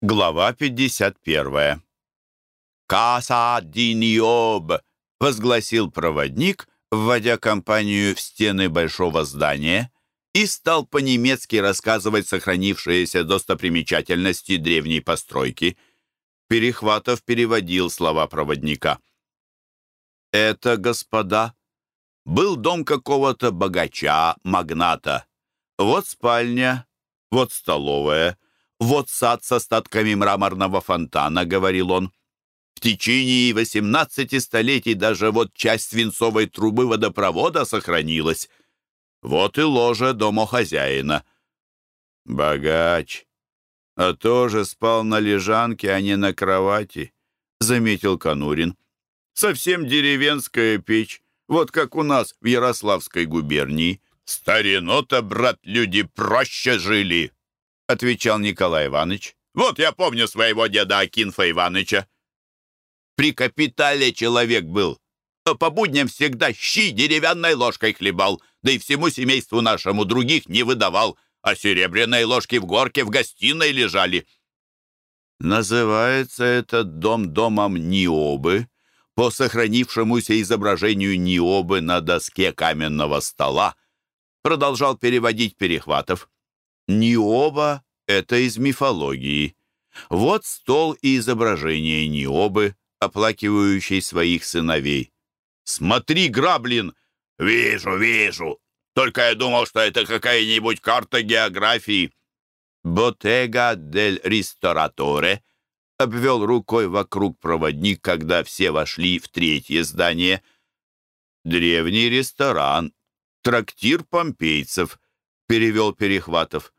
Глава 51. «Каса Диньоб!» — возгласил проводник, вводя компанию в стены большого здания, и стал по-немецки рассказывать сохранившиеся достопримечательности древней постройки. Перехватов переводил слова проводника. «Это, господа, был дом какого-то богача, магната. Вот спальня, вот столовая» «Вот сад с остатками мраморного фонтана», — говорил он. «В течение 18 столетий даже вот часть свинцовой трубы водопровода сохранилась. Вот и ложа домохозяина». «Богач, а тоже спал на лежанке, а не на кровати», — заметил Конурин. «Совсем деревенская печь, вот как у нас в Ярославской губернии. Старину-то, брат, люди проще жили» отвечал Николай Иванович. «Вот я помню своего деда Акинфа Ивановича. При капитале человек был, а по будням всегда щи деревянной ложкой хлебал, да и всему семейству нашему других не выдавал, а серебряные ложки в горке в гостиной лежали». Называется этот дом домом Ниобы по сохранившемуся изображению Ниобы на доске каменного стола, продолжал переводить Перехватов. Ниоба — это из мифологии. Вот стол и изображение Ниобы, оплакивающей своих сыновей. «Смотри, Граблин!» «Вижу, вижу! Только я думал, что это какая-нибудь карта географии». «Ботега дель Ристораторе», — обвел рукой вокруг проводник, когда все вошли в третье здание. «Древний ресторан, трактир помпейцев», — перевел Перехватов.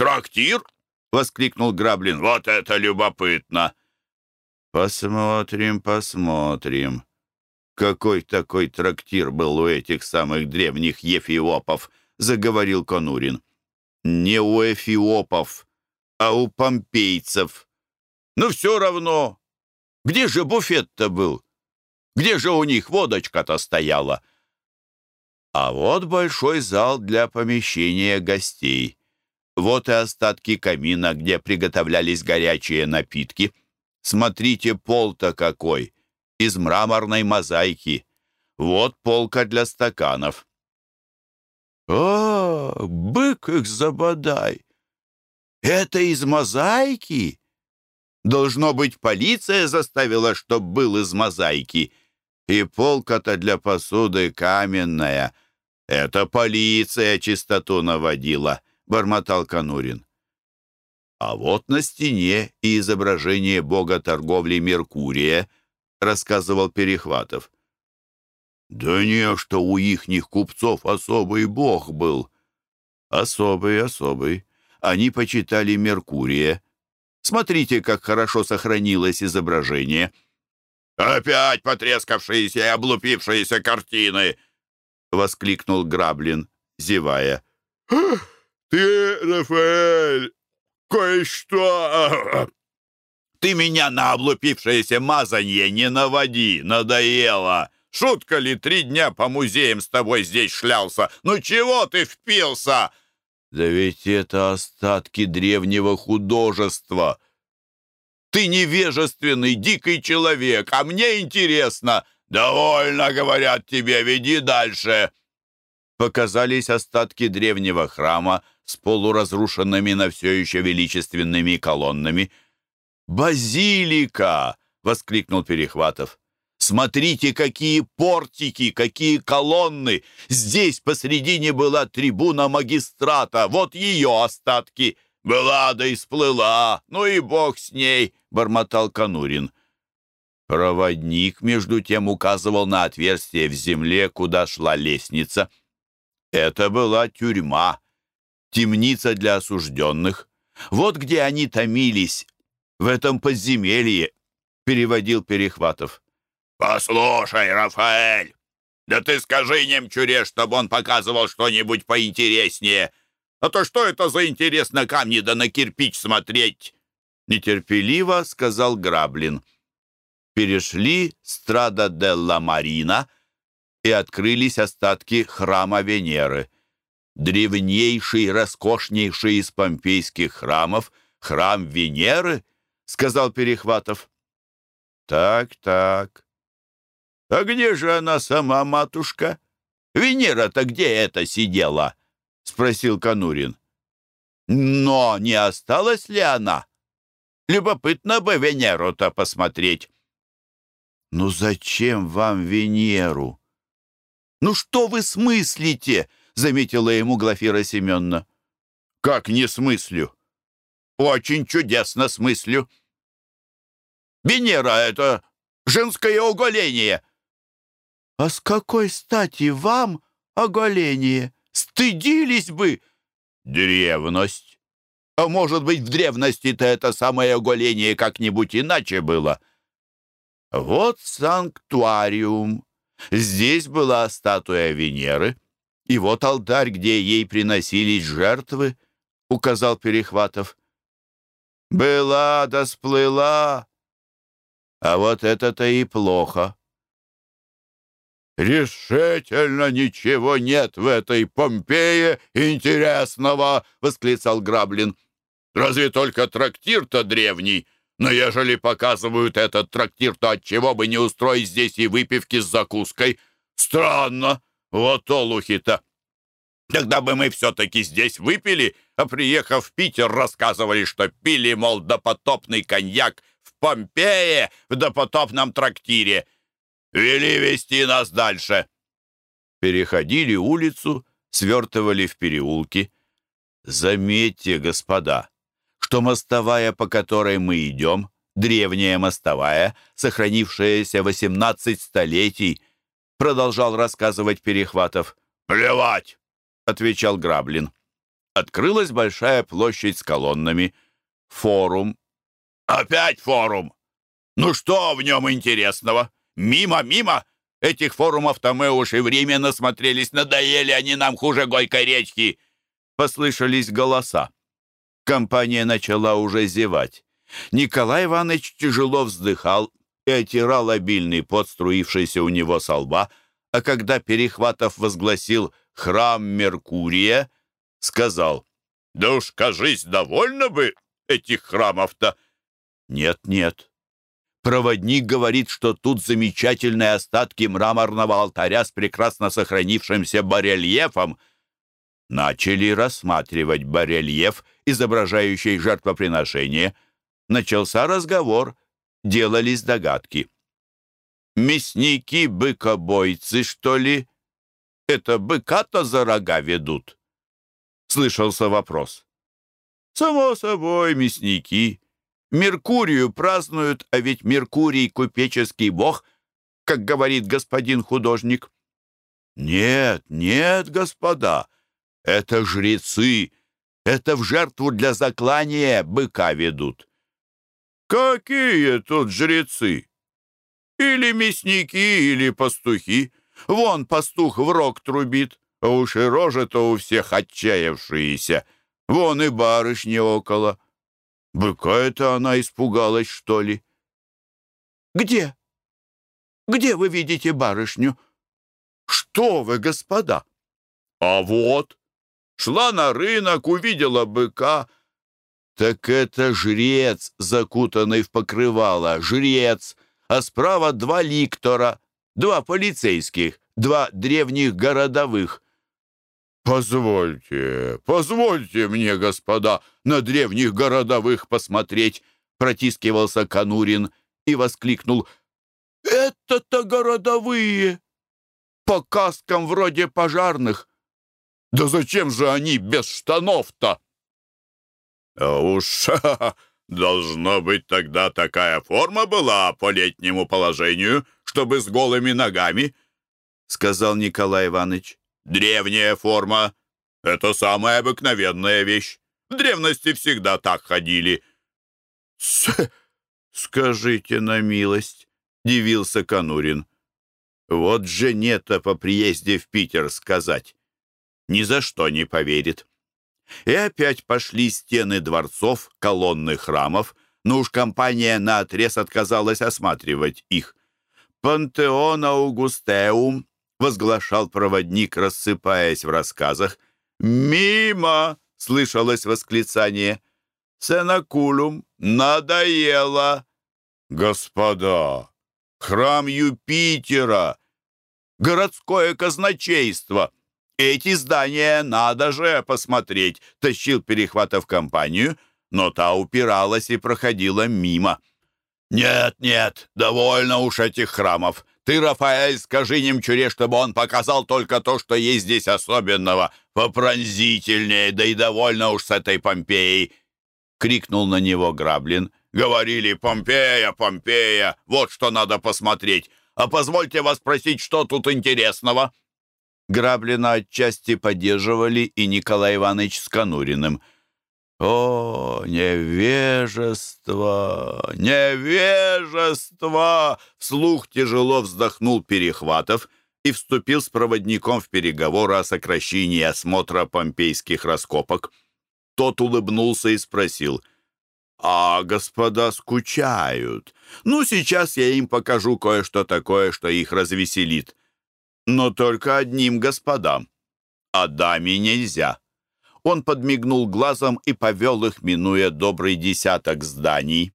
«Трактир?» — воскликнул Граблин. «Вот это любопытно!» «Посмотрим, посмотрим. Какой такой трактир был у этих самых древних ефиопов?» — заговорил Конурин. «Не у эфиопов, а у помпейцев. Ну, все равно. Где же буфет-то был? Где же у них водочка-то стояла?» А вот большой зал для помещения гостей. Вот и остатки камина, где приготовлялись горячие напитки. Смотрите, пол-то какой! Из мраморной мозаики. Вот полка для стаканов. «О, бык их забодай! Это из мозаики?» Должно быть, полиция заставила, чтоб был из мозаики. И полка-то для посуды каменная. Это полиция чистоту наводила бормотал Конурин. А вот на стене и изображение бога торговли Меркурия, рассказывал Перехватов. Да не, что у ихних купцов особый бог был. Особый, особый. Они почитали Меркурия. Смотрите, как хорошо сохранилось изображение. «Опять потрескавшиеся и облупившиеся картины!» — воскликнул Граблин, зевая. «Ты, Рафаэль, кое-что...» «Ты меня на облупившееся мазанье не наводи, надоело! Шутка ли, три дня по музеям с тобой здесь шлялся? Ну чего ты впился?» «Да ведь это остатки древнего художества!» «Ты невежественный, дикий человек, а мне интересно!» «Довольно, говорят тебе, веди дальше!» Показались остатки древнего храма, с полуразрушенными, но все еще величественными колоннами. «Базилика!» — воскликнул Перехватов. «Смотрите, какие портики, какие колонны! Здесь посредине была трибуна магистрата, вот ее остатки!» «Была да и сплыла, ну и бог с ней!» — бормотал Конурин. Проводник, между тем, указывал на отверстие в земле, куда шла лестница. Это была тюрьма, темница для осужденных. Вот где они томились, в этом подземелье, переводил Перехватов. «Послушай, Рафаэль, да ты скажи немчуре, чтобы он показывал что-нибудь поинтереснее. А то что это за интерес на камни да на кирпич смотреть?» Нетерпеливо сказал Граблин. Перешли Страда делла Марина и открылись остатки храма Венеры — древнейший, роскошнейший из помпейских храмов, храм Венеры, сказал Перехватов. Так, так. А где же она сама, матушка? Венера-то где это сидела? Спросил Конурин. Но не осталась ли она? Любопытно бы Венеру-то посмотреть. «Ну зачем вам Венеру?» «Ну что вы смыслите?» — заметила ему Глафира Семеновна. «Как не смыслю? Очень чудесно смыслю. Венера — это женское оголение». «А с какой стати вам оголение? Стыдились бы!» «Древность. А может быть, в древности-то это самое оголение как-нибудь иначе было?» Вот санктуариум. Здесь была статуя Венеры, и вот алтарь, где ей приносились жертвы, указал Перехватов. Была да сплыла, а вот это-то и плохо. «Решительно ничего нет в этой Помпее интересного!» — восклицал Граблин. «Разве только трактир-то древний!» Но ежели показывают этот трактир, то отчего бы не устроить здесь и выпивки с закуской? Странно, вот олухи-то. Тогда бы мы все-таки здесь выпили, а приехав в Питер, рассказывали, что пили, мол, допотопный коньяк в Помпее, в допотопном трактире. Вели вести нас дальше. Переходили улицу, свертывали в переулки. Заметьте, господа, что мостовая, по которой мы идем, древняя мостовая, сохранившаяся 18 столетий, продолжал рассказывать Перехватов. «Плевать!» — отвечал Граблин. Открылась большая площадь с колоннами. Форум. «Опять форум! Ну что в нем интересного? Мимо, мимо! Этих форумов-то мы уж и время насмотрелись, надоели они нам хуже Гойкой речки!» Послышались голоса. Компания начала уже зевать. Николай Иванович тяжело вздыхал и отирал обильный пот, струившийся у него со лба, а когда Перехватов возгласил «Храм Меркурия», сказал «Да уж, кажись, довольно бы этих храмов-то». «Нет-нет». Проводник говорит, что тут замечательные остатки мраморного алтаря с прекрасно сохранившимся барельефом — начали рассматривать барельеф, изображающий жертвоприношение. Начался разговор, делались догадки. «Мясники-быкобойцы, что ли? Это быка-то за рога ведут?» Слышался вопрос. «Само собой, мясники. Меркурию празднуют, а ведь Меркурий — купеческий бог, как говорит господин художник». «Нет, нет, господа!» Это жрецы. Это в жертву для заклания быка ведут. Какие тут жрецы? Или мясники, или пастухи. Вон пастух в рог трубит, а уж и рожи-то у всех отчаявшиеся. Вон и барышни около. Быка это она испугалась, что ли? Где? Где вы видите барышню? Что вы, господа? А вот шла на рынок, увидела быка. Так это жрец, закутанный в покрывало, жрец, а справа два ликтора, два полицейских, два древних городовых. «Позвольте, позвольте мне, господа, на древних городовых посмотреть», протискивался Конурин и воскликнул. «Это-то городовые! По каскам вроде пожарных, да зачем же они без штанов-то? Уж должно быть тогда такая форма была по летнему положению, чтобы с голыми ногами, сказал Николай Иванович. Древняя форма — это самая обыкновенная вещь. В древности всегда так ходили. С скажите на милость, дивился Конурин. Вот жене-то по приезде в Питер сказать ни за что не поверит. И опять пошли стены дворцов, колонны храмов, но уж компания наотрез отказалась осматривать их. «Пантеон Аугустеум», — возглашал проводник, рассыпаясь в рассказах. «Мимо!» — слышалось восклицание. Сенакулум, надоело!» «Господа, храм Юпитера, городское казначейство!» Эти здания надо же посмотреть!» Тащил Перехватов компанию, но та упиралась и проходила мимо. «Нет, нет, довольно уж этих храмов. Ты, Рафаэль, скажи немчуре, чтобы он показал только то, что есть здесь особенного. Попронзительнее, да и довольно уж с этой Помпеей!» Крикнул на него Граблин. «Говорили, Помпея, Помпея, вот что надо посмотреть. А позвольте вас спросить, что тут интересного?» Граблина отчасти поддерживали и Николай Иванович с Конуриным. «О, невежество! Невежество!» Вслух тяжело вздохнул Перехватов и вступил с проводником в переговоры о сокращении осмотра помпейских раскопок. Тот улыбнулся и спросил, «А господа скучают. Ну, сейчас я им покажу кое-что такое, что их развеселит но только одним господам, а даме нельзя. Он подмигнул глазом и повел их, минуя добрый десяток зданий.